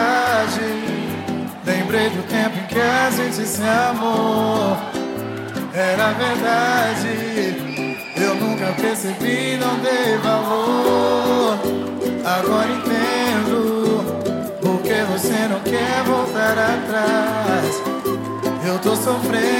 saudade. Lembrei do tempo em que a gente se amou. Era verdade. Eu nunca percebi, não dei valor. Agora entendo porque você não quer voltar atrás. Eu tô sofrendo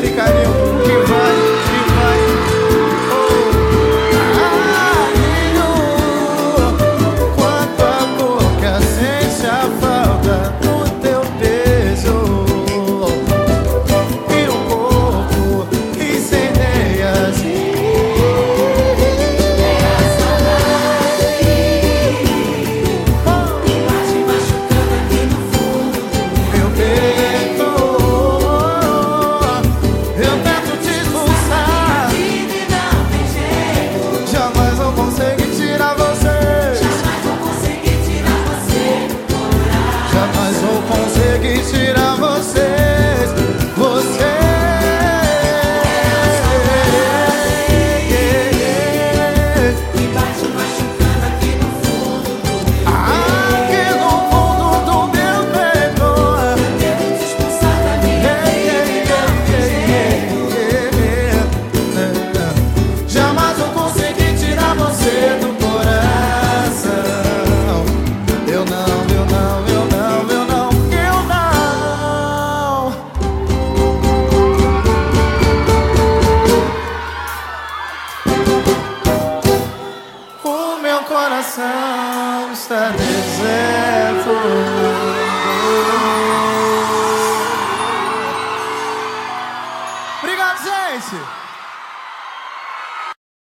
tento te coração está deserto.